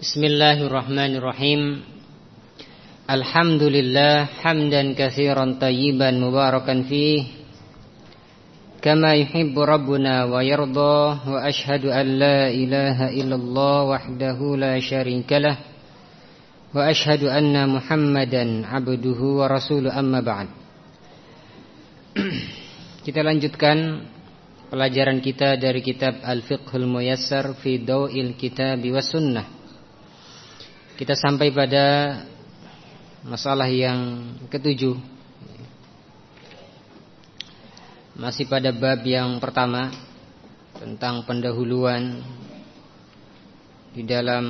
Bismillahirrahmanirrahim. Alhamdulillah hamdan katsiran tayyiban mubarakan fih. Kama yuhibbu rabbuna wa yarda wa ashhadu an la ilaha illallah wahdahu la syarikalah wa ashhadu anna muhammadan abduhu wa rasuluhu amma ba'd. Kita lanjutkan pelajaran kita dari kitab Al-Fiqhul Muyassar fi Dawil Kitab wa Sunnah kita sampai pada masalah yang ketujuh. Masih pada bab yang pertama Tentang pendahuluan Di dalam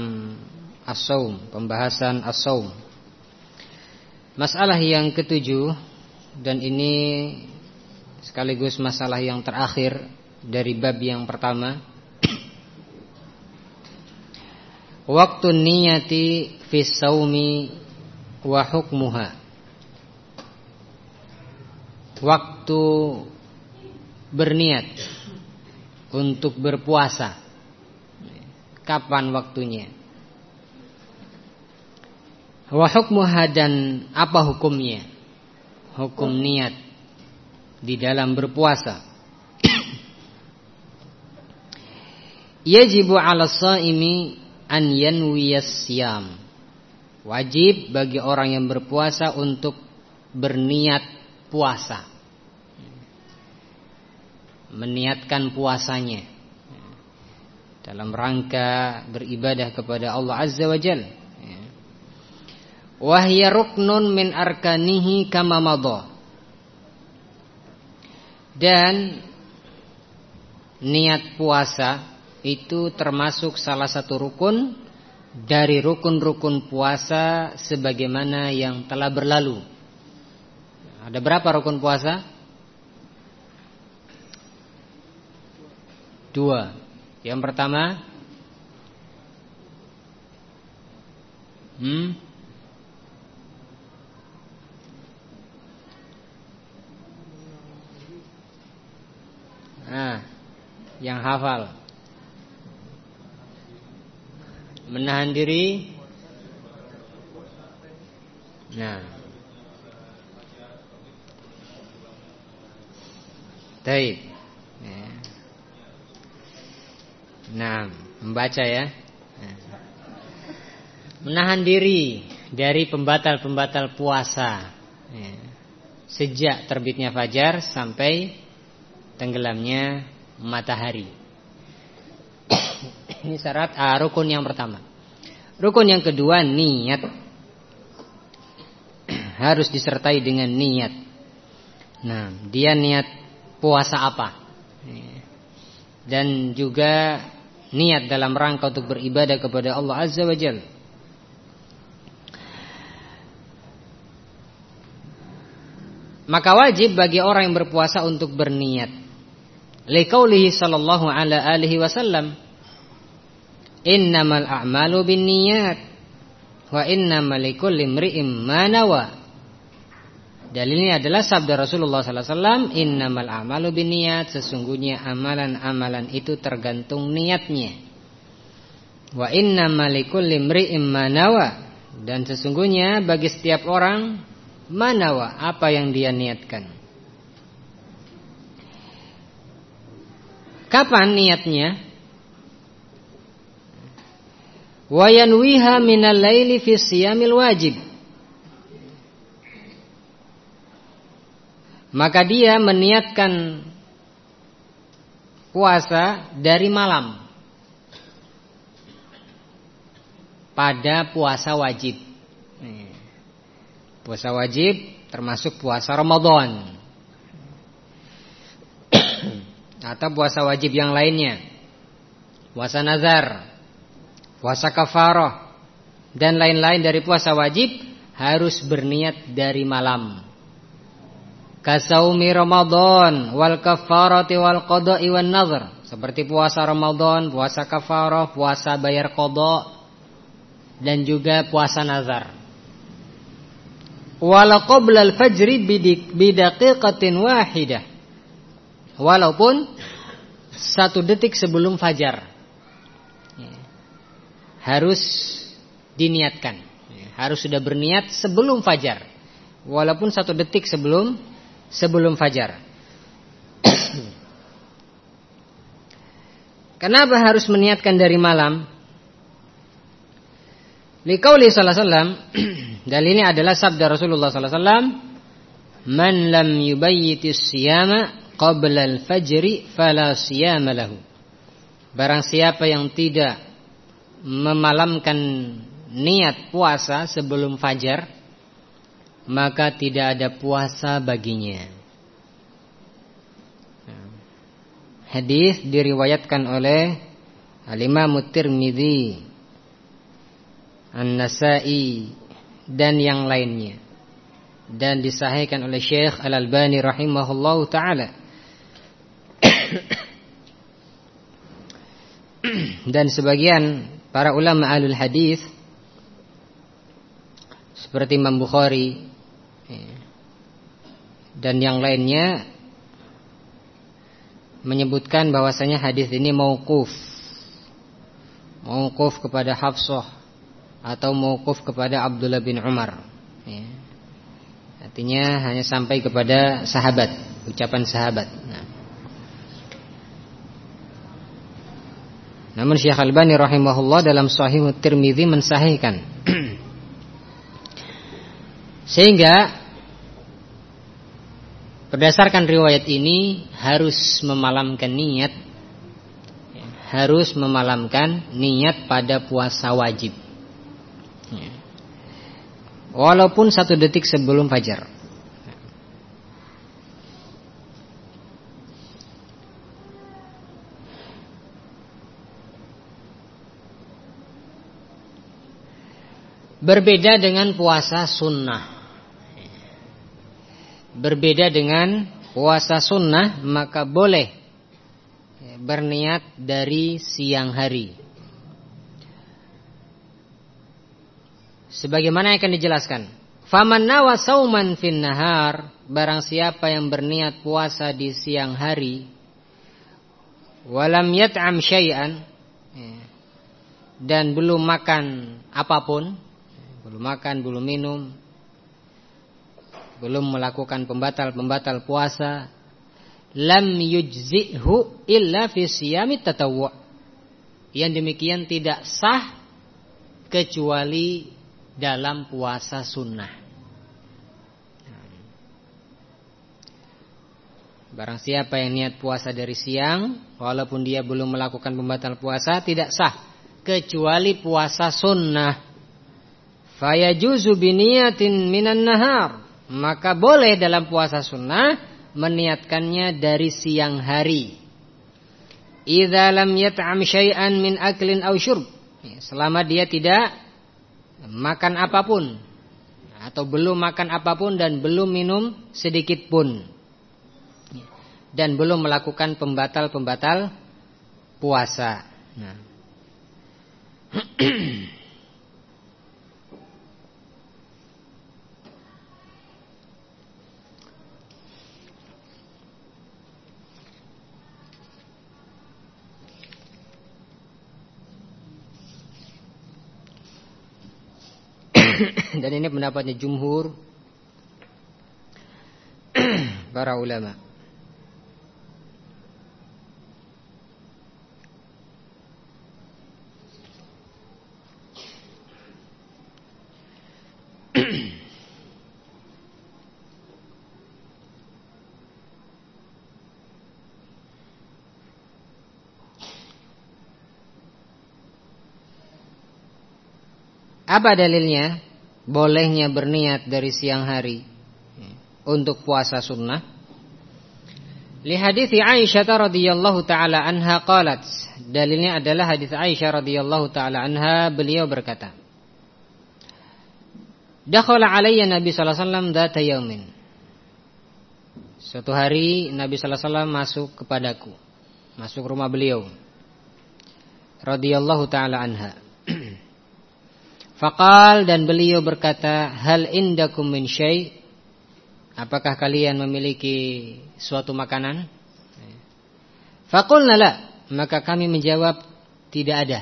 as Pembahasan as Masalah yang ketujuh Dan ini Sekaligus masalah yang terakhir Dari bab yang pertama Waktu niyati fi saumi wa hukmuha. Waktu berniat untuk berpuasa. Kapan waktunya? Wa hukmuha dan apa hukumnya? Hukum niat di dalam berpuasa. Yajibu 'ala shaimi an yanwiyas siyam. Wajib bagi orang yang berpuasa untuk berniat puasa. Meniatkan puasanya dalam rangka beribadah kepada Allah Azza wa Jalla. Wahya ruknun min arkanihi kama madha. Dan niat puasa itu termasuk salah satu rukun dari rukun-rukun puasa sebagaimana yang telah berlalu. Ada berapa rukun puasa? Dua. Yang pertama Hmm Nah, yang hafal Menahan diri. Nah. Taib. Ya. Nah Membaca ya. Menahan diri Dari pembatal-pembatal puasa. Ya. Sejak terbitnya fajar Sampai Tenggelamnya matahari ini syarat ah, rukun yang pertama. Rukun yang kedua niat. Harus disertai dengan niat. Nah, dia niat puasa apa? Dan juga niat dalam rangka untuk beribadah kepada Allah Azza wa Jalla. Maka wajib bagi orang yang berpuasa untuk berniat. Liqaulihi sallallahu alaihi wasallam Innamal a'malu binniyat wa innamal likulli imri'in ma nawa. Dalilnya adalah sabda Rasulullah wasallam, innamal a'malu binniyat, sesungguhnya amalan-amalan itu tergantung niatnya. Wa innamal likulli imri'in ma nawa. Dan sesungguhnya bagi setiap orang manawa apa yang dia niatkan. Kapan niatnya? Wa yanwiha minal laili fi siyamil wajib. Maka dia meniatkan puasa dari malam pada puasa wajib. Puasa wajib termasuk puasa Ramadan atau puasa wajib yang lainnya. Puasa nazar puasa kafarah dan lain-lain dari puasa wajib harus berniat dari malam. Kasaumi Ramadan wal kafarati wal qada'i wan nazar. Seperti puasa Ramadan, puasa kafarah, puasa bayar qada dan juga puasa nazar. Wala qabla al-fajri bidaqiqatin wahidah. Walaupun satu detik sebelum fajar. Harus diniatkan. Harus sudah berniat sebelum fajar. Walaupun satu detik sebelum sebelum fajar. Kenapa harus meniatkan dari malam? Liqauli sallallahu alaihi wasallam dan ini adalah sabda Rasulullah sallallahu alaihi wasallam, "Man lam yubayyitis siyama qabla al-fajri fala siyama lahu." Barang siapa yang tidak memalamkan niat puasa sebelum fajar, maka tidak ada puasa baginya. Hadis diriwayatkan oleh Al-Imam Tirmizi, An-Nasa'i dan yang lainnya. Dan disahihkan oleh Syekh Al-Albani rahimahullahu taala. dan sebagian para ulama alul hadis seperti Imam Bukhari dan yang lainnya menyebutkan bahwasanya hadis ini mauquf. Mauquf kepada Hafsah atau mauquf kepada Abdullah bin Umar. Ya. Artinya hanya sampai kepada sahabat, ucapan sahabat. Nah. Namun Syekh Al-Bani rahimahullah dalam Sahih Tirmizi mensahihkan. Sehingga Berdasarkan riwayat ini harus memalamkan niat harus memalamkan niat pada puasa wajib. Walaupun satu detik sebelum fajar. Berbeda dengan puasa sunnah berbeda dengan puasa sunnah maka boleh berniat dari siang hari. Sebagaimana akan dijelaskan. Faman nawa sauman fin nahar, barang siapa yang berniat puasa di siang hari, walam yat'am syai'an dan belum makan apa pun, belum makan, belum minum, belum melakukan pembatal-pembatal puasa. Lam yujzihu illa fi siyami tatawwu. Yang demikian tidak sah kecuali dalam puasa sunnah. Barang siapa yang niat puasa dari siang Walaupun dia belum melakukan pembatal puasa Tidak sah Kecuali puasa sunnah Fayajuzu biniyatin minan nahar maka boleh dalam puasa sunnah meniatkannya dari siang hari. Idza lam yat'am syai'an min aklin aw syurb. Ya, selama dia tidak makan apa pun atau belum makan apa pun dan belum minum sedikit pun. Ya, dan belum melakukan pembatal-pembatal puasa. Nah. Dan ini pendapatnya jumhur para ulama. Apa dalilnya? Bolehnya berniat dari siang hari untuk puasa sunnah. Li hadis Aisyah radhiyallahu taala anha qalat. Dalilnya adalah hadis Aisyah radhiyallahu taala anha beliau berkata. Dakhala alayya Nabi sallallahu alaihi wasallam dzata yaumin. Suatu hari Nabi sallallahu alaihi wasallam masuk kepadaku. Masuk rumah beliau. Radhiyallahu taala anha. Fakal dan beliau berkata, Hal indakum min syai' Apakah kalian memiliki suatu makanan? Fakulna la Maka kami menjawab, tidak ada.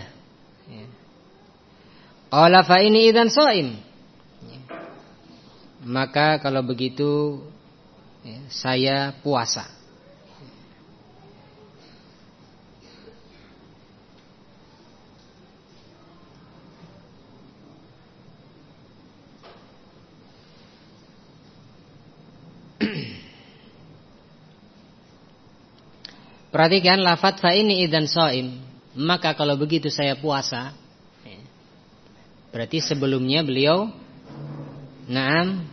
Qala fa ini idzan shaim. Maka kalau begitu ya, saya puasa. Perhatikan lafat fa ini idan soim. Maka kalau begitu saya puasa. Ya. Berarti sebelumnya beliau, naam,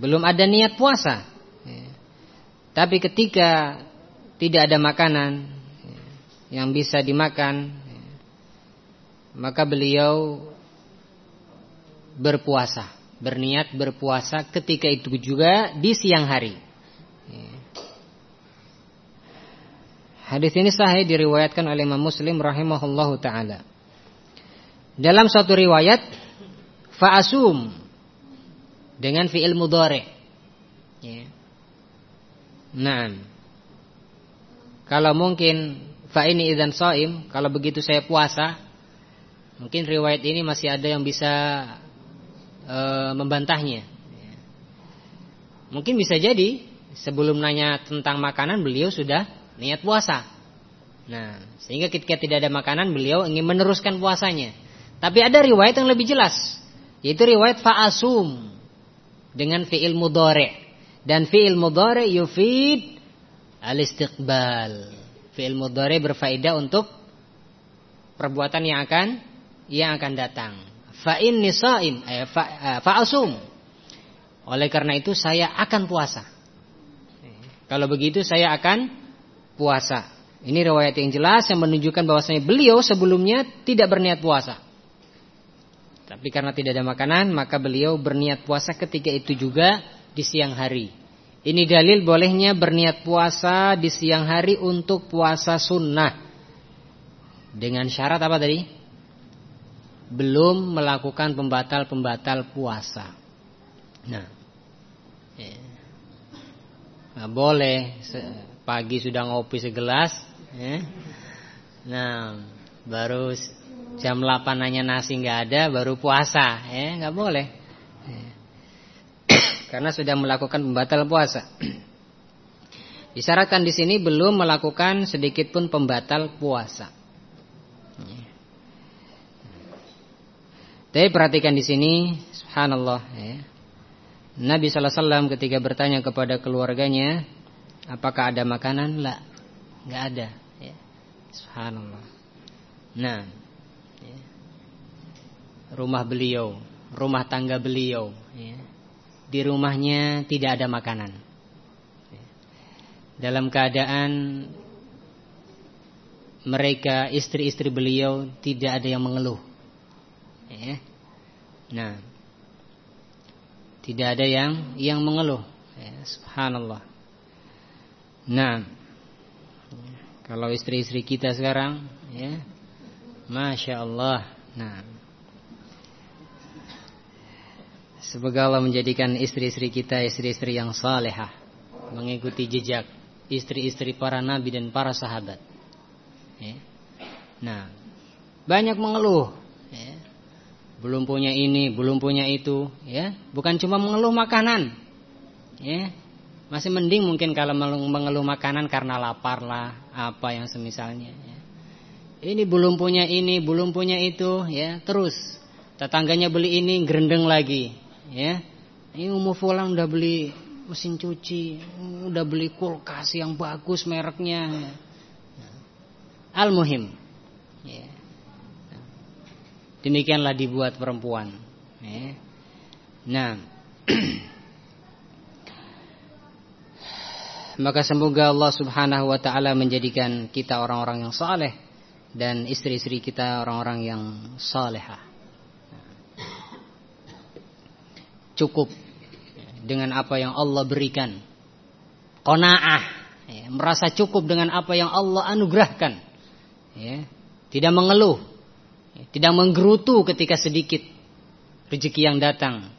belum ada niat puasa. Ya. Tapi ketika tidak ada makanan ya, yang bisa dimakan, maka beliau berpuasa, berniat berpuasa ketika itu juga di siang hari. Hadis ini sahih diriwayatkan oleh Imam Muslim rahimahullahu taala. Dalam suatu riwayat fa'asum dengan fi'il mudhari. Ya. Nah. Kalau mungkin fa ini idzan shaim, kalau begitu saya puasa, mungkin riwayat ini masih ada yang bisa e, membantahnya. Ya. Mungkin bisa jadi sebelum nanya tentang makanan beliau sudah niat puasa. Nah, sehingga ketika tidak ada makanan beliau ingin meneruskan puasanya. Tapi ada riwayat yang lebih jelas, yaitu riwayat fa'asum dengan fi'il mudhari. Dan fi'il mudhari yufid al-istiqbal. Fi'il mudhari berfaedah untuk perbuatan yang akan yang akan datang. Fa'in nisaim eh, eh, fa'asum. Oleh karena itu saya akan puasa. Kalau begitu saya akan puasa. Ini riwayat yang jelas yang menunjukkan bahwasanya beliau sebelumnya tidak berniat puasa. Tapi karena tidak ada makanan, maka beliau berniat puasa ketika itu juga di siang hari. Ini dalil bolehnya berniat puasa di siang hari untuk puasa sunnah. Dengan syarat apa tadi? Belum melakukan pembatal-pembatal puasa. Nah, ya. nah boleh pagi sudah ngopi segelas ya. Nah baru jam 8 nanya nasi nggak ada baru puasa ya nggak boleh ya. karena sudah melakukan pembatal puasa disyaratkan di sini belum melakukan sedikit pun pembatal puasa tapi perhatikan di sini subhanallah ya. Nabi sallallahu alaihi wasallam ketika bertanya kepada keluarganya Apakah ada makanan? La, nggak ada. Ya. Subhanallah. Nah, ya. rumah beliau, rumah tangga beliau, ya. di rumahnya tidak ada makanan. Ya. Dalam keadaan mereka istri-istri beliau tidak ada yang mengeluh. Ya. Nah, tidak ada yang yang mengeluh. Ya, subhanallah. Nah, kalau istri-istri kita sekarang, ya, masya Allah. Nah, semoga menjadikan istri-istri kita istri-istri yang salehah, mengikuti jejak istri-istri para nabi dan para sahabat. Ya. Nah, banyak mengeluh. Belum punya ini, belum punya itu, ya. Bukan cuma mengeluh makanan, ya masih mending mungkin kalau mengeluh makanan karena lapar lah, apa yang semisalnya. Ya. Ini belum punya ini, belum punya itu, ya terus tetangganya beli ini, gerendeng lagi, ya. Ini umum fulan udah beli mesin cuci, udah beli kulkas yang bagus mereknya. Ya. Al-muhim. Ya. Demikianlah dibuat perempuan. Ya. Nah. Maka semoga Allah subhanahu wa ta'ala menjadikan kita orang-orang yang saleh Dan istri-istri kita orang-orang yang salehah Cukup dengan apa yang Allah berikan Qona'ah ya, Merasa cukup dengan apa yang Allah anugerahkan ya, Tidak mengeluh Tidak menggerutu ketika sedikit rezeki yang datang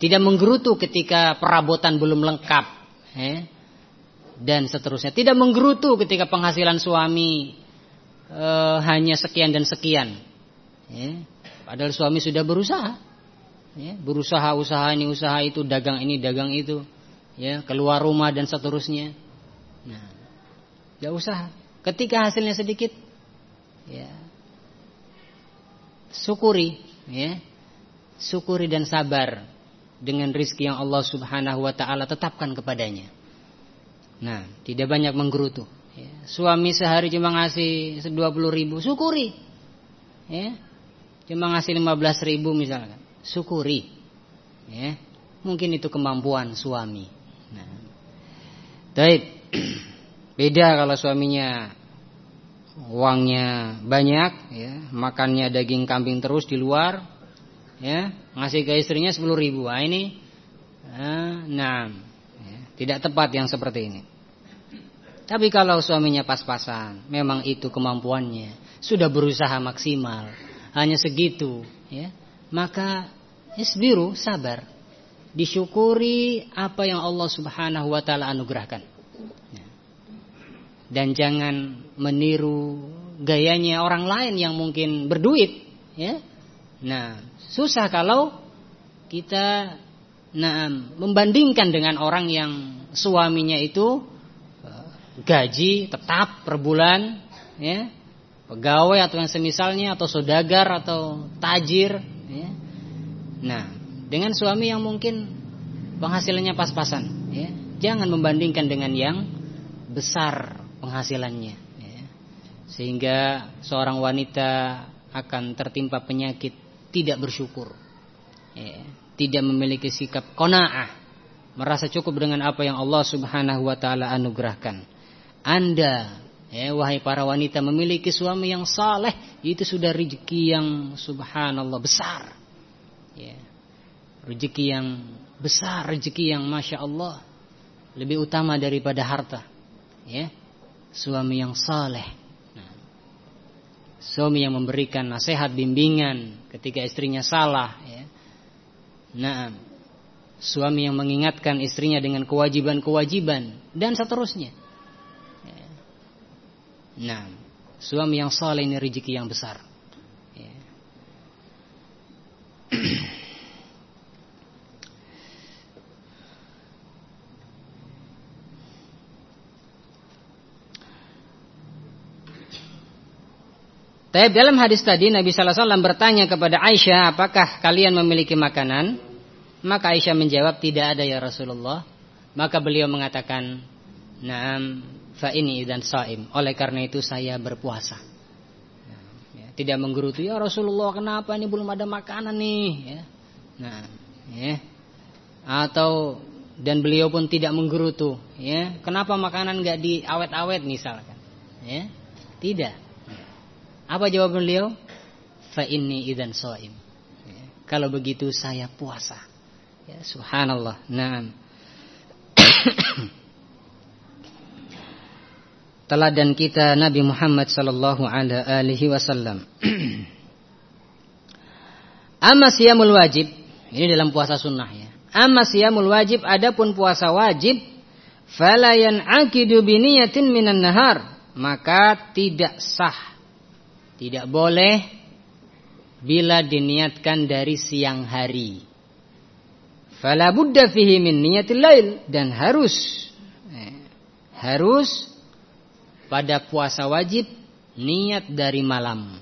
Tidak menggerutu ketika perabotan belum lengkap ya, dan seterusnya. Tidak menggerutu ketika penghasilan suami e, hanya sekian dan sekian. Ya. Padahal suami sudah berusaha. Ya, berusaha usaha ini usaha itu, dagang ini dagang itu, ya, keluar rumah dan seterusnya. Nah, tidak usaha. Ketika hasilnya sedikit, ya, syukuri, ya, syukuri dan sabar dengan rizki yang Allah Subhanahu Wa Taala tetapkan kepadanya. Nah, tidak banyak menggerutu. Ya, suami sehari cuma ngasih 20 ribu, syukuri. Ya, cuma ngasih 15 ribu misalkan syukuri. Ya. Mungkin itu kemampuan suami. Nah. Baik. Beda kalau suaminya uangnya banyak ya, makannya daging kambing terus di luar ya, ngasih ke istrinya 10 ribu. Nah, ini nah, ya, tidak tepat yang seperti ini. Tapi kalau suaminya pas-pasan, memang itu kemampuannya, sudah berusaha maksimal, hanya segitu, ya. Maka isbiru sabar. Disyukuri apa yang Allah Subhanahu wa taala anugerahkan dan jangan meniru gayanya orang lain yang mungkin berduit ya. Nah susah kalau kita nah membandingkan dengan orang yang suaminya itu eh, gaji tetap per bulan ya. Pegawai atau yang semisalnya atau saudagar atau tajir ya. Nah, dengan suami yang mungkin penghasilannya pas-pasan, ya, jangan membandingkan dengan yang besar penghasilannya, ya. sehingga seorang wanita akan tertimpa penyakit tidak bersyukur, ya, tidak memiliki sikap konaah, merasa cukup dengan apa yang Allah Subhanahu Wa Taala anugerahkan. Anda Ya, wahai para wanita memiliki suami yang saleh itu sudah rezeki yang subhanallah besar. Ya. Rezeki yang besar, rezeki yang masya Allah lebih utama daripada harta. Ya. Suami yang saleh. Suami yang memberikan nasihat bimbingan ketika istrinya salah. Nah, suami yang mengingatkan istrinya dengan kewajiban-kewajiban dan seterusnya. Nah, suami yang soleh ini rezeki yang besar. Ya. Tapi dalam hadis tadi Nabi Sallallahu Alaihi Wasallam bertanya kepada Aisyah, apakah kalian memiliki makanan? Maka Aisyah menjawab tidak ada ya Rasulullah. Maka beliau mengatakan, Naam fa ini dan saim. Oleh karena itu saya berpuasa. Ya, tidak menggerutu ya Rasulullah kenapa ini belum ada makanan nih ya. Nah, ya. Atau dan beliau pun tidak menggerutu ya. Kenapa makanan nggak diawet-awet misalkan? Ya. Tidak. Apa jawab beliau? Fa ini idan saim. Ya. Kalau begitu saya puasa. Ya, subhanallah. Nah. teladan kita Nabi Muhammad sallallahu alaihi wasallam. Amma siyamul wajib, ini dalam puasa sunnah ya. Amma siyamul wajib adapun puasa wajib fala bi niyatin minan nahar, maka tidak sah. Tidak boleh bila diniatkan dari siang hari. Fala budda fihi min niyatil lail dan harus eh, harus pada puasa wajib niat dari malam.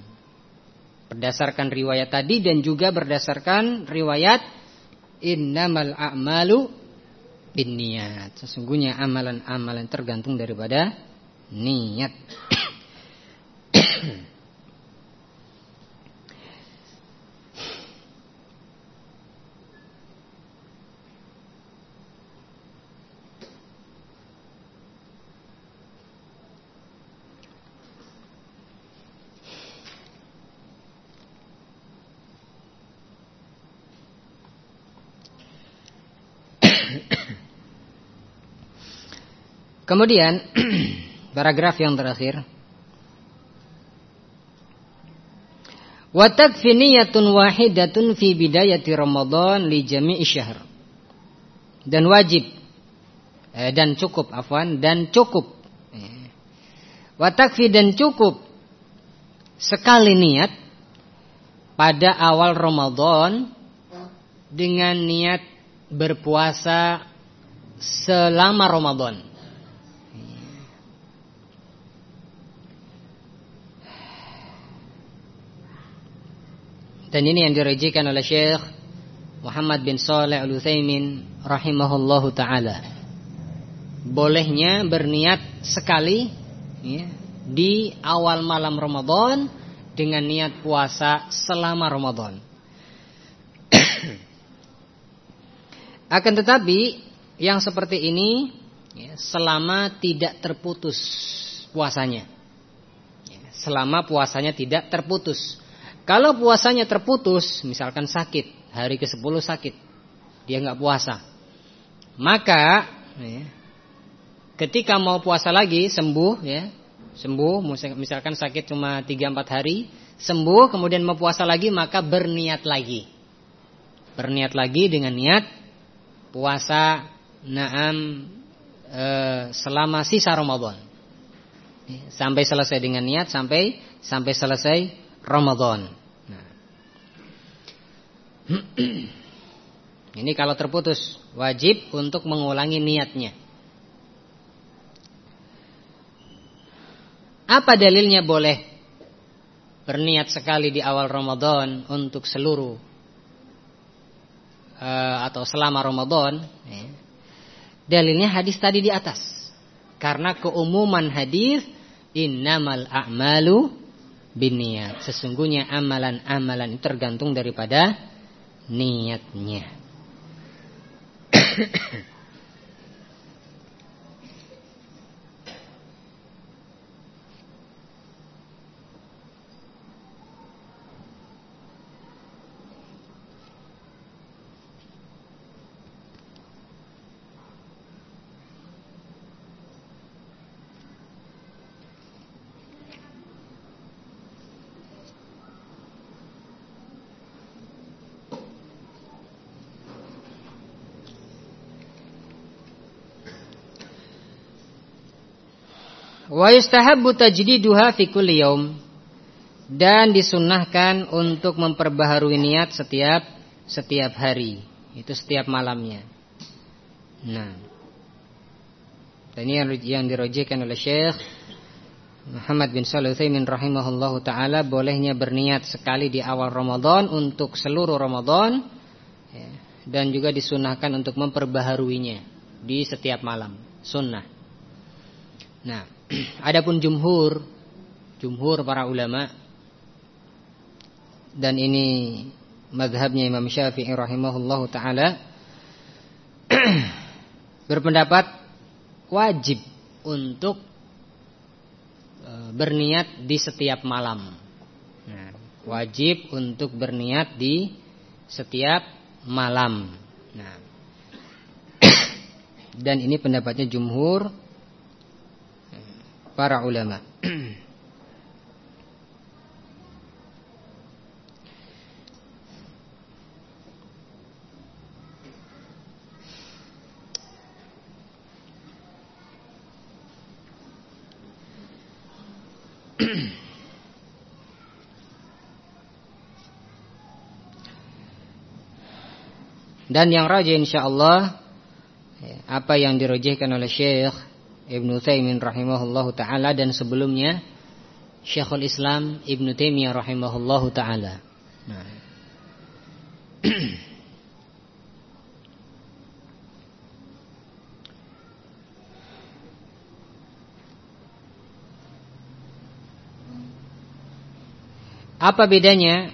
Berdasarkan riwayat tadi dan juga berdasarkan riwayat innamal a'malu niat. Sesungguhnya amalan-amalan tergantung daripada niat. Kemudian paragraf yang terakhir. Wa takfi niyatun wahidatun fi bidayati Ramadan li jami'i syahr. Dan wajib eh, dan cukup afwan dan cukup. Wa takfi dan cukup sekali niat pada awal Ramadan dengan niat berpuasa selama Ramadan. Dan ini yang direjikan oleh Syekh Muhammad bin Saleh Al-Utsaimin rahimahullahu taala. Bolehnya berniat sekali ya, di awal malam Ramadan dengan niat puasa selama Ramadan. Akan tetapi yang seperti ini ya, selama tidak terputus puasanya. Ya, selama puasanya tidak terputus. Kalau puasanya terputus, misalkan sakit, hari ke-10 sakit, dia nggak puasa. Maka ya, ketika mau puasa lagi sembuh ya, sembuh misalkan sakit cuma 3 4 hari, sembuh kemudian mau puasa lagi maka berniat lagi. Berniat lagi dengan niat puasa naam e, selama sisa Ramadan. Sampai selesai dengan niat sampai sampai selesai Ramadan. Nah. Ini kalau terputus wajib untuk mengulangi niatnya. Apa dalilnya boleh berniat sekali di awal Ramadan untuk seluruh uh, atau selama Ramadan? Ya. Dalilnya hadis tadi di atas. Karena keumuman hadis innamal a'malu binniyat. Sesungguhnya amalan-amalan tergantung daripada niatnya. Wa yustahabbu tajdiduha fi kulli yaum. Dan disunnahkan untuk memperbaharui niat setiap setiap hari. Itu setiap malamnya. Nah. Dan ini yang, yang dirojekan oleh Syekh Muhammad bin Shalih Utsaimin rahimahullahu taala bolehnya berniat sekali di awal Ramadan untuk seluruh Ramadan ya, dan juga disunahkan untuk memperbaharuinya di setiap malam sunnah. Nah, Adapun jumhur, jumhur para ulama dan ini madhabnya Imam Syafi'i rahimahullahu taala berpendapat wajib untuk e, berniat di setiap malam. Nah, wajib untuk berniat di setiap malam. Nah, dan ini pendapatnya jumhur para ulama. Dan yang rajin insyaallah apa yang dirojihkan oleh Syekh Ibnu Taimin rahimahullahu taala dan sebelumnya Syekhul Islam Ibnu Taimiyah rahimahullahu taala. Nah. Apa bedanya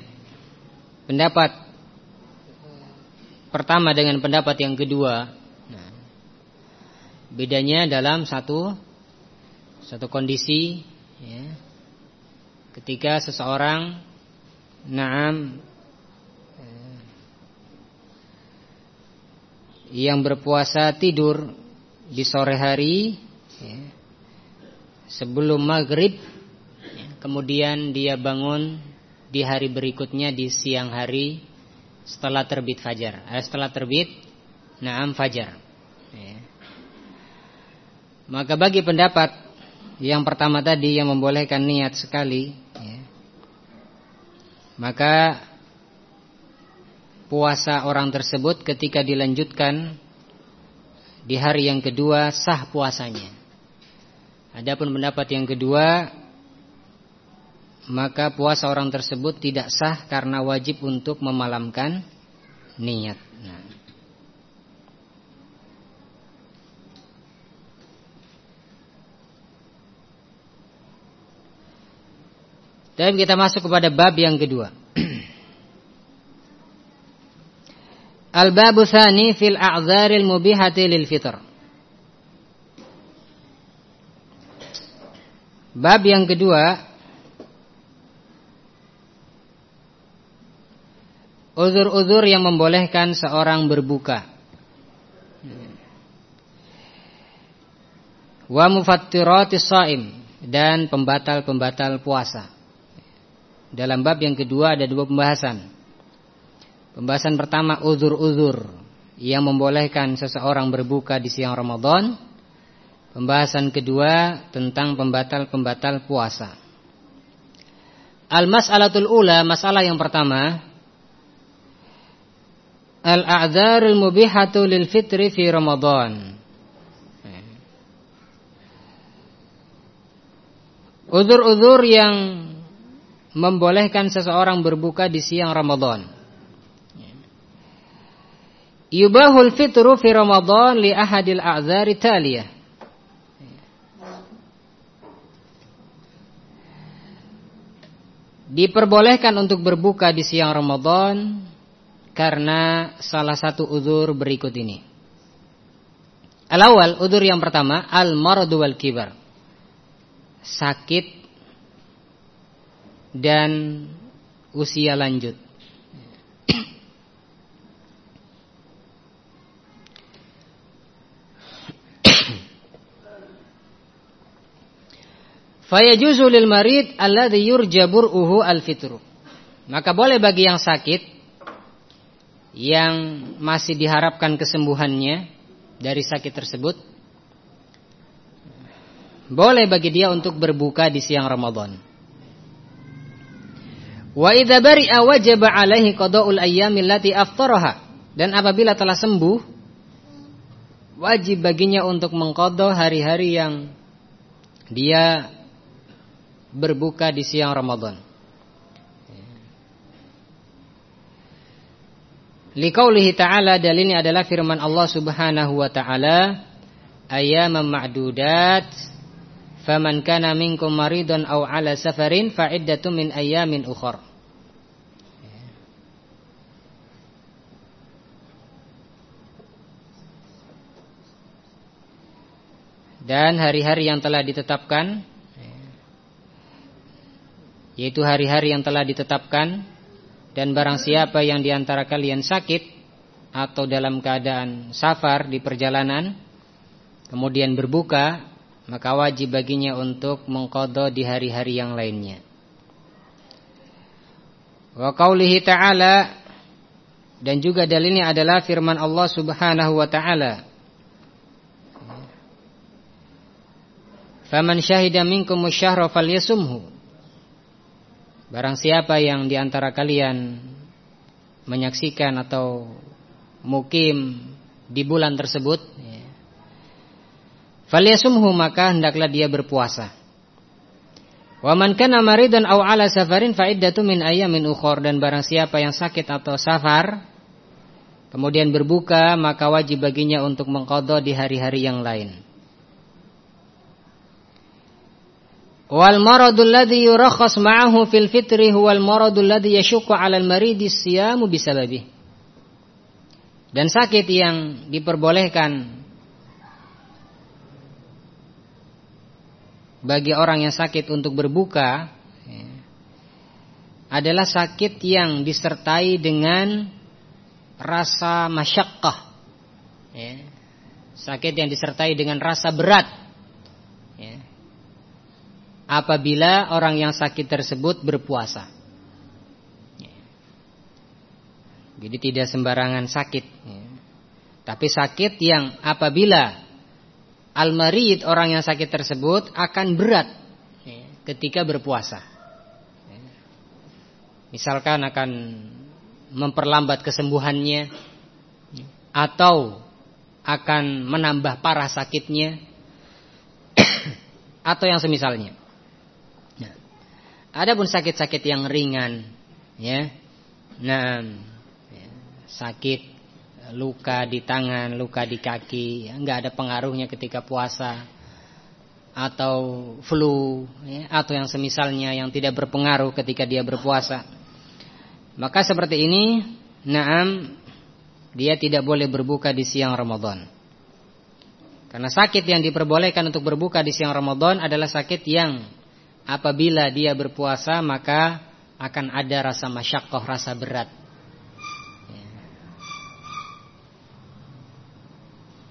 pendapat pertama dengan pendapat yang kedua? Bedanya dalam satu satu kondisi ya, ketika seseorang naam eh, yang berpuasa tidur di sore hari ya, sebelum maghrib ya, kemudian dia bangun di hari berikutnya di siang hari setelah terbit fajar eh, setelah terbit naam fajar maka bagi pendapat yang pertama tadi yang membolehkan niat sekali ya, Maka puasa orang tersebut ketika dilanjutkan di hari yang kedua sah puasanya. Adapun pendapat yang kedua maka puasa orang tersebut tidak sah karena wajib untuk memalamkan niat. Nah. Dan kita masuk kepada bab yang kedua. Al-babu thani fil a'zaril mubihati lil fitr. Bab yang kedua Uzur-uzur yang membolehkan seorang berbuka Wa mufattiratis saim Dan pembatal-pembatal puasa Dalam bab yang kedua ada dua pembahasan Pembahasan pertama uzur-uzur yang membolehkan seseorang berbuka di siang Ramadan. Pembahasan kedua tentang pembatal-pembatal puasa. Al-mas'alatul ula, masalah yang pertama, al-a'dzarul mubihatu lil fitri fi Ramadan. Uzur-uzur yang membolehkan seseorang berbuka di siang Ramadan. Yubahul fitru fi Ramadan li ahadil a'zari taliyah. Diperbolehkan untuk berbuka di siang Ramadan karena salah satu uzur berikut ini. Al-awwal, uzur yang pertama, al-maradu wal kibar. Sakit dan usia lanjut. Fayajuzu lil marid alladhi. Maka boleh bagi yang sakit yang masih diharapkan kesembuhannya dari sakit tersebut boleh bagi dia untuk berbuka di siang Ramadan. Wa idza bari'a wajaba 'alaihi qada'ul ayyamil lati aftaraha. Dan apabila telah sembuh wajib baginya untuk mengqadha hari-hari yang dia berbuka di siang Ramadan. Liqaulihi ta'ala dalilnya adalah firman Allah Subhanahu wa taala ayyaman ma'dudat faman kana minkum maridun aw ala safarin fa iddatun min ayyamin ukhra. Dan hari-hari yang telah ditetapkan yaitu hari-hari yang telah ditetapkan dan barang siapa yang di antara kalian sakit atau dalam keadaan safar di perjalanan kemudian berbuka maka wajib baginya untuk mengkodo di hari-hari yang lainnya. Wa ta'ala dan juga dalilnya adalah firman Allah Subhanahu wa taala. Faman syahida minkum falyasumhu. Barang siapa yang di antara kalian menyaksikan atau mukim di bulan tersebut, ya, falyasumhu maka hendaklah dia berpuasa. Wa man kana maridan aw ala safarin fa iddatu min ayamin ukhor dan barang siapa yang sakit atau safar kemudian berbuka maka wajib baginya untuk mengqadha di hari-hari yang lain. Wal maradul ladzi yurakhas ma'ahu fil fitri huwal maradul ladzi yashukku 'alal maridi siyamu bisababi. Dan sakit yang diperbolehkan bagi orang yang sakit untuk berbuka ya, adalah sakit yang disertai dengan rasa masyakkah. Ya, sakit yang disertai dengan rasa berat. Ya, apabila orang yang sakit tersebut berpuasa. Jadi tidak sembarangan sakit. Tapi sakit yang apabila almarid orang yang sakit tersebut akan berat ketika berpuasa. Misalkan akan memperlambat kesembuhannya atau akan menambah parah sakitnya atau yang semisalnya. Nah, adapun sakit-sakit yang ringan, ya, nah, ya, sakit luka di tangan, luka di kaki, ya, nggak ada pengaruhnya ketika puasa atau flu, ya, atau yang semisalnya yang tidak berpengaruh ketika dia berpuasa. Maka seperti ini, naam, dia tidak boleh berbuka di siang Ramadan. Karena sakit yang diperbolehkan untuk berbuka di siang Ramadan adalah sakit yang apabila dia berpuasa maka akan ada rasa masyakoh, rasa berat.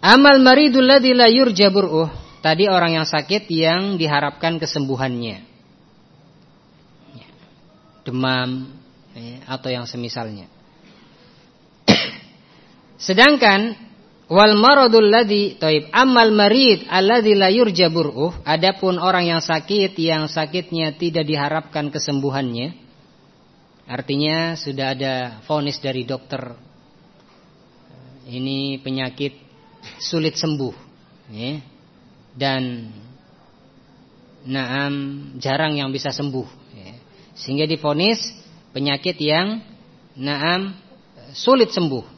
Amal maridul ladzi la yurja Tadi orang yang sakit yang diharapkan kesembuhannya. Demam ya, atau yang semisalnya. Sedangkan Wal maradul ladzi taib amal marid alladzi la yurja bur'uh adapun orang yang sakit yang sakitnya tidak diharapkan kesembuhannya artinya sudah ada vonis dari dokter ini penyakit sulit sembuh ya. dan naam jarang yang bisa sembuh ya. sehingga divonis penyakit yang naam sulit sembuh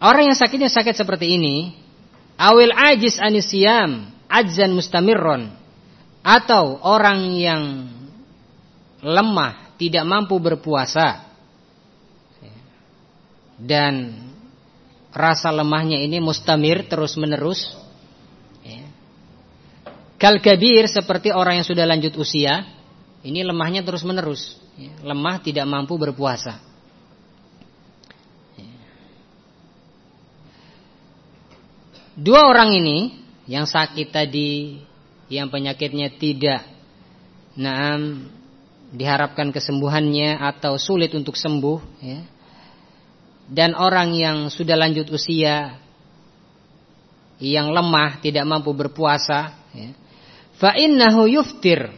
Orang yang sakitnya sakit seperti ini, awil ajis anisiam, ajzan mustamirron, atau orang yang lemah, tidak mampu berpuasa, dan rasa lemahnya ini mustamir terus menerus. Kal kabir seperti orang yang sudah lanjut usia, ini lemahnya terus menerus, lemah tidak mampu berpuasa. Dua orang ini yang sakit tadi, yang penyakitnya tidak naam diharapkan kesembuhannya atau sulit untuk sembuh ya. Dan orang yang sudah lanjut usia yang lemah tidak mampu berpuasa ya. Fa yuftir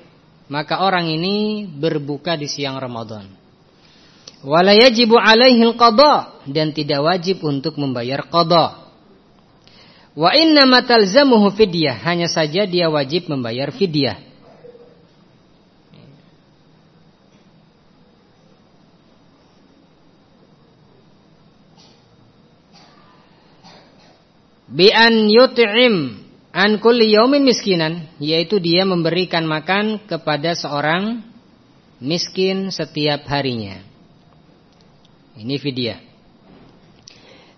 maka orang ini berbuka di siang Ramadan. Wala yajibu alaihi dan tidak wajib untuk membayar qada. Wa inna matalzamuhu fidyah. Hanya saja dia wajib membayar fidyah. Bi an yut'im an kulli yaumin miskinan, yaitu dia memberikan makan kepada seorang miskin setiap harinya. Ini fidyah.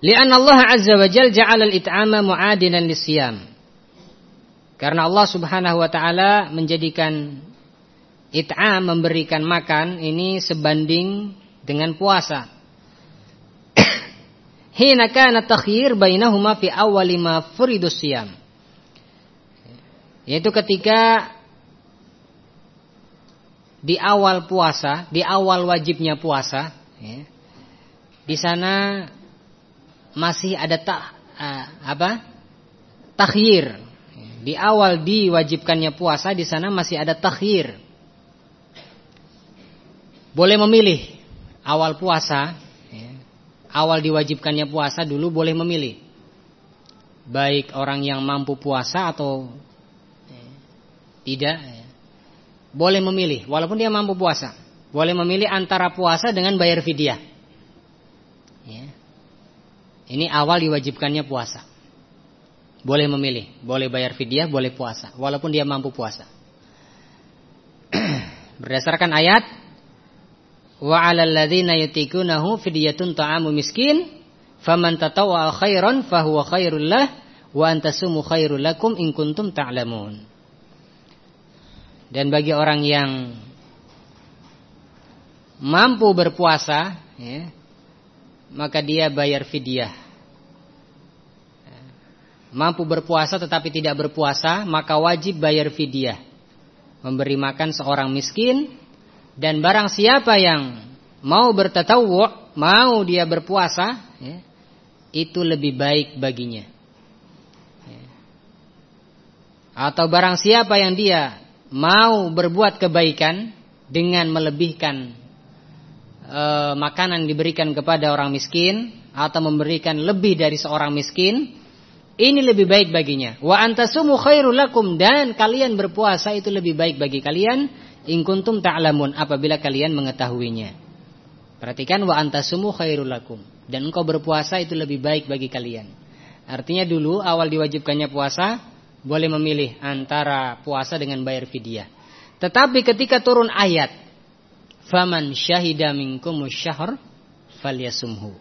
Lian Allah Azza wa Jal ja'al al-it'ama mu'adinan lisyam. Karena Allah Subhanahu wa taala menjadikan it'am memberikan makan ini sebanding dengan puasa. Hina kana takhyir bainahuma fi awwali ma furidus siyam. Yaitu ketika di awal puasa, di awal wajibnya puasa, ya, di sana masih ada tak uh, apa? Takhir. Di awal diwajibkannya puasa di sana masih ada takhir. Boleh memilih awal puasa awal diwajibkannya puasa dulu boleh memilih. Baik orang yang mampu puasa atau ya, tidak ya, boleh memilih walaupun dia mampu puasa. Boleh memilih antara puasa dengan bayar fidyah. Ini awal diwajibkannya puasa. Boleh memilih, boleh bayar fidyah, boleh puasa, walaupun dia mampu puasa. Berdasarkan ayat wa 'alal ladzina yutikunahu fidyatun ta'amu miskin faman tatawwa khairan fahuwa khairul lah wa antasumu khairul lakum in kuntum ta'lamun. Dan bagi orang yang mampu berpuasa ya, maka dia bayar fidyah. Mampu berpuasa tetapi tidak berpuasa, maka wajib bayar fidyah. Memberi makan seorang miskin dan barang siapa yang mau bertatawwu, mau dia berpuasa, ya, itu lebih baik baginya. Ya. Atau barang siapa yang dia mau berbuat kebaikan dengan melebihkan e, makanan diberikan kepada orang miskin atau memberikan lebih dari seorang miskin, ini lebih baik baginya. Wa antasumu dan kalian berpuasa itu lebih baik bagi kalian in kuntum ta'lamun apabila kalian mengetahuinya. Perhatikan wa antasumu khairul lakum dan engkau berpuasa itu lebih baik bagi kalian. Artinya dulu awal diwajibkannya puasa boleh memilih antara puasa dengan bayar fidyah. Tetapi ketika turun ayat faman syahida minkum syahr falyasumhu.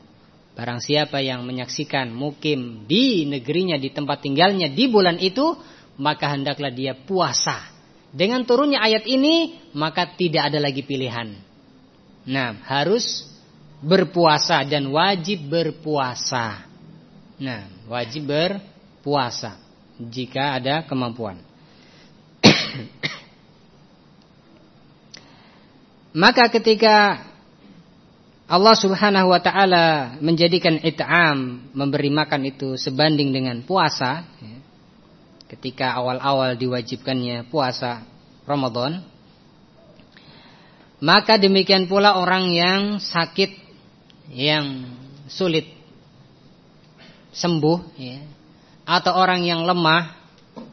Barang siapa yang menyaksikan mukim di negerinya di tempat tinggalnya di bulan itu maka hendaklah dia puasa. Dengan turunnya ayat ini maka tidak ada lagi pilihan. Nah, harus berpuasa dan wajib berpuasa. Nah, wajib berpuasa jika ada kemampuan. Maka ketika Allah Subhanahu wa taala menjadikan it'am memberi makan itu sebanding dengan puasa ya, ketika awal-awal diwajibkannya puasa Ramadan maka demikian pula orang yang sakit yang sulit sembuh ya, atau orang yang lemah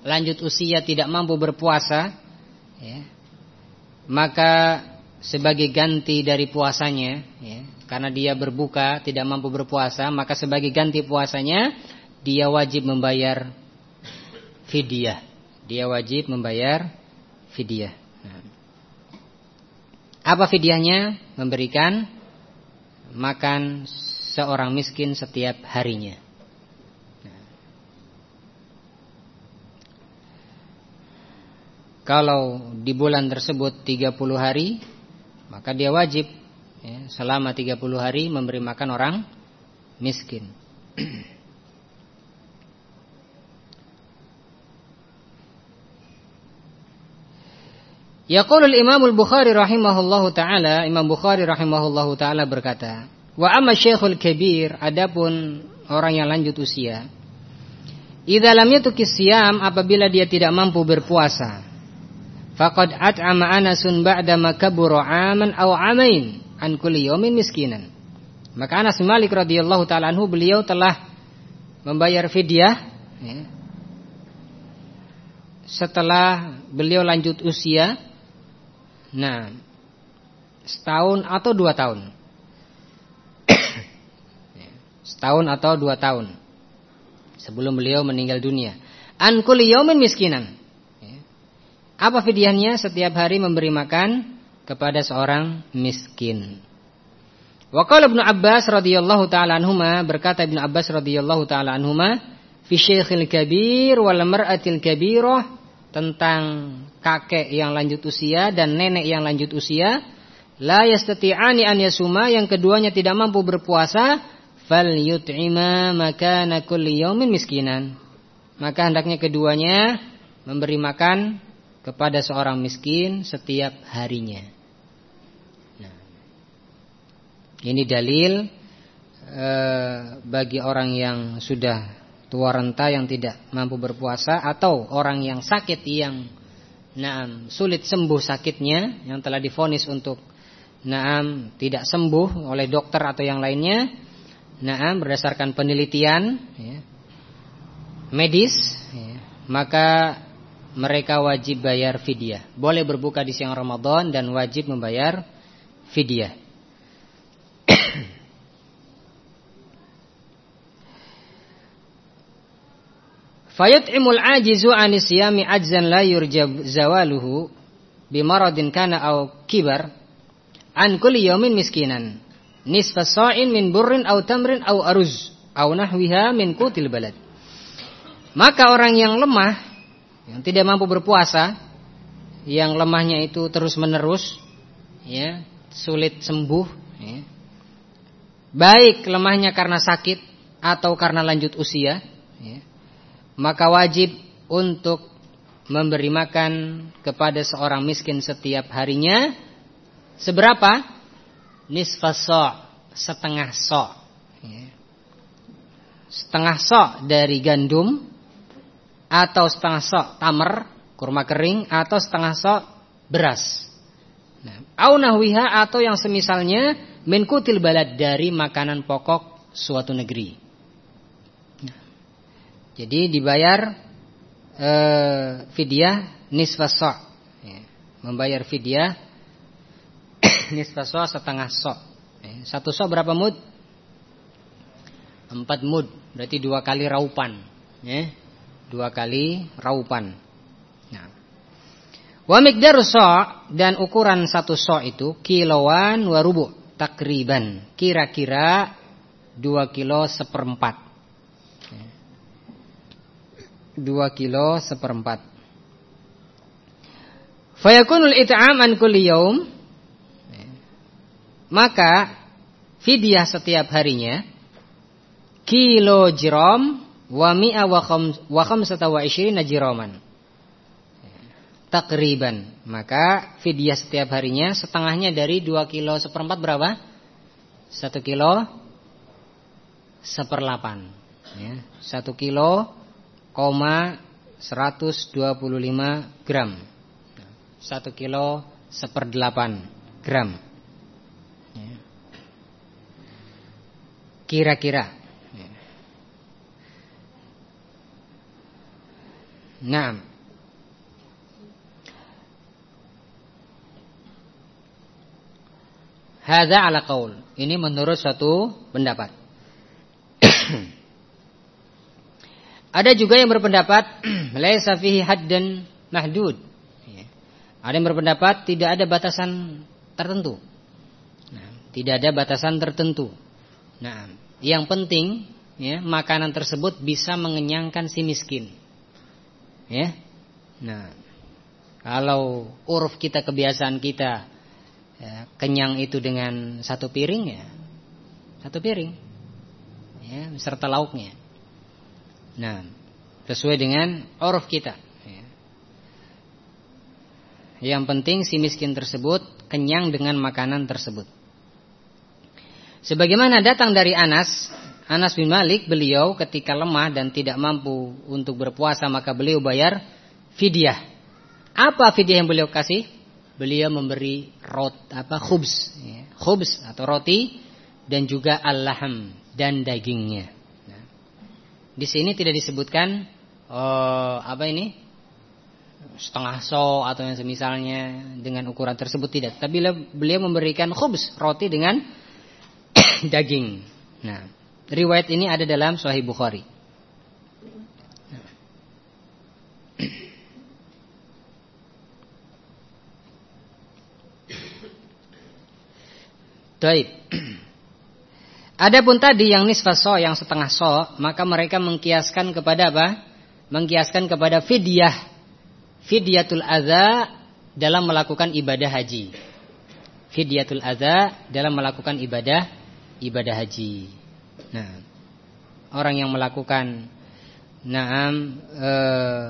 lanjut usia tidak mampu berpuasa ya, maka sebagai ganti dari puasanya ya, karena dia berbuka tidak mampu berpuasa maka sebagai ganti puasanya dia wajib membayar fidyah. Dia wajib membayar fidyah. Apa fidyahnya? Memberikan makan seorang miskin setiap harinya. Kalau di bulan tersebut 30 hari Maka dia wajib ya, Selama 30 hari memberi makan orang miskin Yaqulul Imam Al-Bukhari rahimahullahu taala, Imam Bukhari rahimahullahu taala berkata, "Wa amma Syekhul Kabir, adapun orang yang lanjut usia, idza lam yatukis siyam apabila dia tidak mampu berpuasa, Faqad at'ama Anasun ba'da makabura aman aw amain an kulli yawmin miskinan. Maka Anas Malik radhiyallahu taala anhu beliau telah membayar fidyah ya, setelah beliau lanjut usia. Nah, setahun atau dua tahun. Ya, setahun atau dua tahun sebelum beliau meninggal dunia. An kulli miskinan apa fidyahnya? Setiap hari memberi makan kepada seorang miskin. Wa qala Ibnu Abbas radhiyallahu taala anhuma berkata Ibnu Abbas radhiyallahu taala anhuma fi Syekhil Kabir wal mar'atil kabirah tentang kakek yang lanjut usia dan nenek yang lanjut usia la yastati'ani an yasuma yang keduanya tidak mampu berpuasa fal yut'ima makana kulli yaumin miskinan maka hendaknya keduanya memberi makan kepada seorang miskin setiap harinya. Nah, ini dalil e, bagi orang yang sudah tua renta yang tidak mampu berpuasa atau orang yang sakit yang naam sulit sembuh sakitnya yang telah difonis untuk naam tidak sembuh oleh dokter atau yang lainnya. Naam berdasarkan penelitian ya, medis ya, maka mereka wajib bayar fidyah. Boleh berbuka di siang Ramadan dan wajib membayar fidyah. Fayut'imul ajizu anis yami ajzan la yurjab zawaluhu bimaradin kana au kibar an kulli yawmin miskinan nisfa sa'in min burrin au tamrin au aruz au nahwiha min kutil balad. Maka orang yang lemah yang tidak mampu berpuasa, yang lemahnya itu terus menerus, ya, sulit sembuh, ya. baik lemahnya karena sakit atau karena lanjut usia, ya, maka wajib untuk memberi makan kepada seorang miskin setiap harinya seberapa? Nisfa setengah so, ya. setengah so dari gandum atau setengah sok tamer, kurma kering atau setengah sok beras. Nah, au nahwiha atau yang semisalnya min kutil balad dari makanan pokok suatu negeri. Jadi dibayar eh, fidyah nisfas so' ya, membayar fidyah nisfas so' setengah so' ya, satu so' berapa mud? empat mud. Berarti dua kali raupan. Ya. Dua kali raupan. Nah. Wa so' dan ukuran satu so' itu kiloan warubu takriban. Kira-kira dua kilo seperempat 2 kilo seperempat. Fayakunul it'am an kulli yaum. Maka fidyah setiap harinya kilo jiram wa mi'a wa kham wa ishrina jiraman. Takriban. Maka fidyah setiap harinya setengahnya dari 2 kilo seperempat berapa? 1 kilo seperlapan. Ya. 1 kilo 125 gram. 1 kilo seperdelapan gram. Kira-kira. Naam. Hadza ala qaul. Ini menurut suatu pendapat. Ada juga yang berpendapat laisa fihi haddan mahdud. Ya. Ada yang berpendapat tidak ada batasan tertentu. Nah, tidak ada batasan tertentu. Nah, yang penting ya, makanan tersebut bisa mengenyangkan si miskin. Ya. Nah, kalau uruf kita kebiasaan kita ya, kenyang itu dengan satu piring ya, satu piring, ya, serta lauknya. Nah, sesuai dengan uruf kita. Ya. Yang penting si miskin tersebut kenyang dengan makanan tersebut. Sebagaimana datang dari Anas Anas bin Malik beliau ketika lemah dan tidak mampu untuk berpuasa maka beliau bayar fidyah. Apa fidyah yang beliau kasih? Beliau memberi rot apa khubz, ya. khubz atau roti dan juga al-laham dan dagingnya. Nah, di sini tidak disebutkan oh, apa ini setengah so atau yang semisalnya dengan ukuran tersebut tidak. Tapi beliau memberikan khubz roti dengan daging. Nah, Riwayat ini ada dalam Sahih Bukhari. Baik. Adapun tadi yang nisfas so, yang setengah so, maka mereka mengkiaskan kepada apa? Mengkiaskan kepada fidyah. Fidyatul adza dalam melakukan ibadah haji. Fidyatul adza dalam melakukan ibadah ibadah haji. Nah, orang yang melakukan naam eh,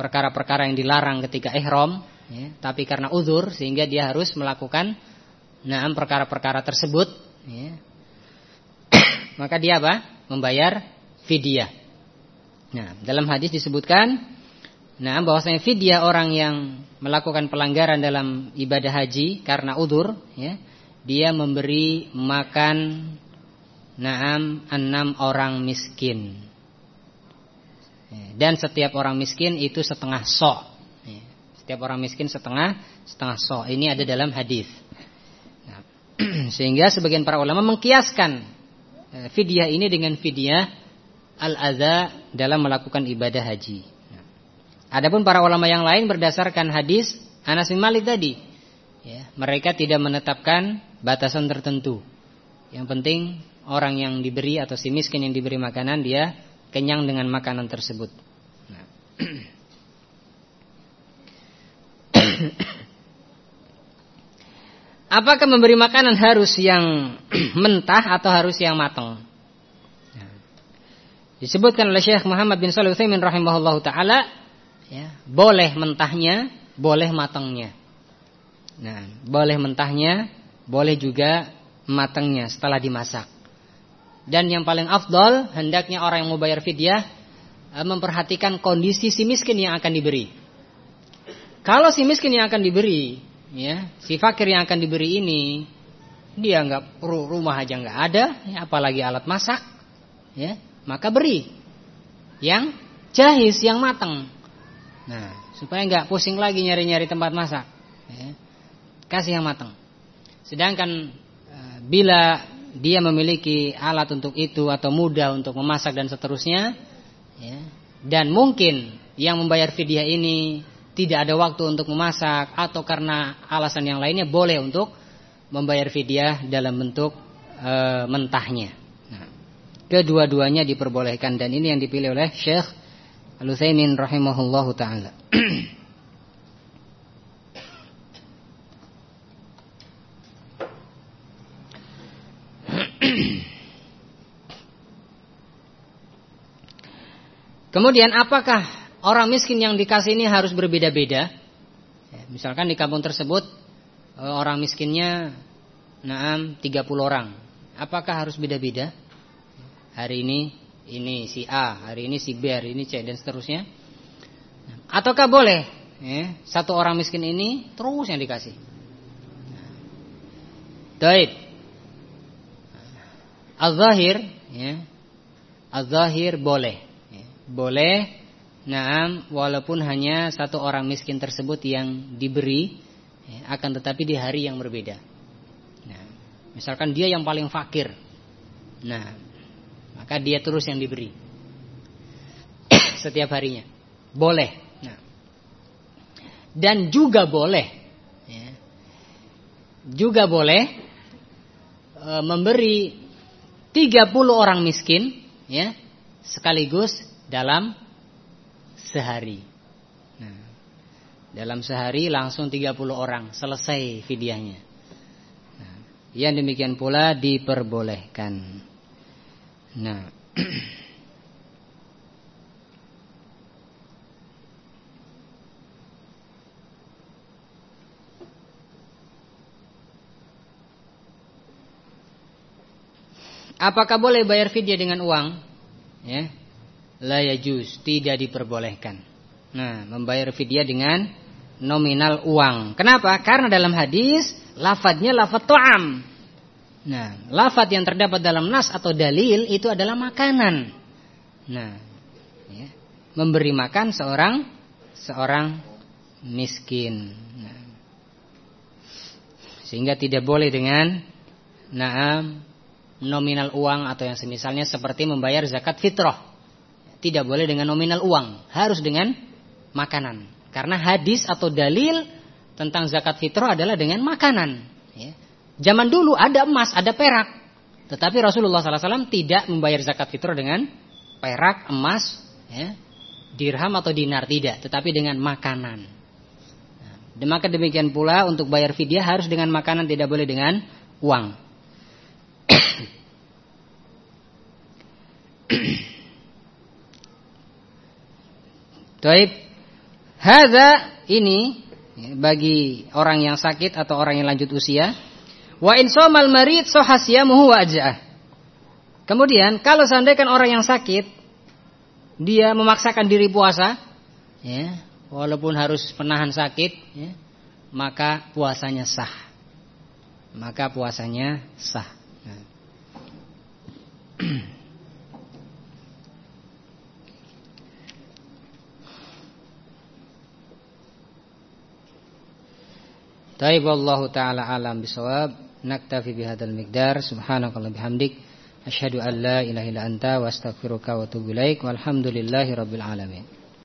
perkara-perkara yang dilarang ketika ihram, ya, tapi karena uzur sehingga dia harus melakukan naam perkara-perkara tersebut, ya, maka dia apa? Membayar fidyah. Nah, dalam hadis disebutkan Nah, bahwasanya fidyah orang yang melakukan pelanggaran dalam ibadah haji karena udur, ya, dia memberi makan Naam enam orang miskin Dan setiap orang miskin itu setengah sok Setiap orang miskin setengah Setengah sok Ini ada dalam hadis. Nah, sehingga sebagian para ulama mengkiaskan Fidyah ini dengan fidyah Al-adha dalam melakukan ibadah haji Adapun para ulama yang lain berdasarkan hadis Anas bin Malik tadi ya, Mereka tidak menetapkan batasan tertentu Yang penting orang yang diberi atau si miskin yang diberi makanan dia kenyang dengan makanan tersebut. Nah. Apakah memberi makanan harus yang mentah atau harus yang matang? Nah. Disebutkan oleh Syekh Muhammad bin Shalih Utsaimin rahimahullahu taala, ya, boleh mentahnya, boleh matangnya. Nah, boleh mentahnya, boleh juga matangnya setelah dimasak. Dan yang paling afdol hendaknya orang yang mau bayar fidyah eh, memperhatikan kondisi si miskin yang akan diberi. Kalau si miskin yang akan diberi ya, si fakir yang akan diberi ini dia nggak rumah aja nggak ada, ya, apalagi alat masak, ya, maka beri yang jahis yang matang. Nah, supaya nggak pusing lagi nyari-nyari tempat masak, ya, kasih yang matang. Sedangkan e, bila dia memiliki alat untuk itu atau mudah untuk memasak dan seterusnya, ya, dan mungkin yang membayar fidyah ini tidak ada waktu untuk memasak atau karena alasan yang lainnya boleh untuk membayar fidyah dalam bentuk e, mentahnya. Nah, kedua-duanya diperbolehkan dan ini yang dipilih oleh Syekh Al-Utsaimin rahimahullahu taala. Kemudian apakah orang miskin yang dikasih ini harus berbeda-beda? Ya, misalkan di kampung tersebut Eh, orang miskinnya naam 30 orang. Apakah harus beda-beda? Hari ini ini si A, hari ini si B, hari ini C dan seterusnya. Ataukah boleh ya, satu orang miskin ini terus yang dikasih? Taib. Al-zahir ya. Al-zahir boleh. Ya. Boleh Naam walaupun hanya satu orang miskin tersebut yang diberi ya, akan tetapi di hari yang berbeda. Nah, misalkan dia yang paling fakir, nah maka dia terus yang diberi. Setiap harinya, boleh. Nah, dan juga boleh, ya, juga boleh e, memberi 30 orang miskin, ya sekaligus dalam sehari. Dalam sehari langsung 30 orang selesai fidyahnya. Nah, yang demikian pula diperbolehkan. Nah, Apakah boleh bayar fidyah dengan uang? Ya. La yajuz, tidak diperbolehkan. Nah, membayar fidyah dengan nominal uang. Kenapa? Karena dalam hadis lafadznya lafadz to'am. Nah, lafadz yang terdapat dalam nas atau dalil itu adalah makanan. Nah, ya, memberi makan seorang seorang miskin. Nah, sehingga tidak boleh dengan naam nominal uang atau yang semisalnya seperti membayar zakat fitrah. Tidak boleh dengan nominal uang, harus dengan makanan. Karena hadis atau dalil tentang zakat fitrah adalah dengan makanan. Ya. Zaman dulu ada emas, ada perak. Tetapi Rasulullah SAW tidak membayar zakat fitrah dengan perak, emas, ya, dirham atau dinar tidak, tetapi dengan makanan. Nah, maka demikian pula untuk bayar fidyah harus dengan makanan, tidak boleh dengan uang. Taib Hadza ini bagi orang yang sakit atau orang yang lanjut usia. Wa in marid sohasyamuhu wa Kemudian kalau seandainya orang yang sakit dia memaksakan diri puasa, ya, walaupun harus penahan sakit, ya, maka puasanya sah. Maka puasanya sah. Nah. Taib wallahu taala alam bisawab. Naktafi bihadzal miqdar. Subhanakallah bihamdik. Asyhadu an la ilaha illa anta wa astaghfiruka wa atubu ilaik. Walhamdulillahi rabbil alamin.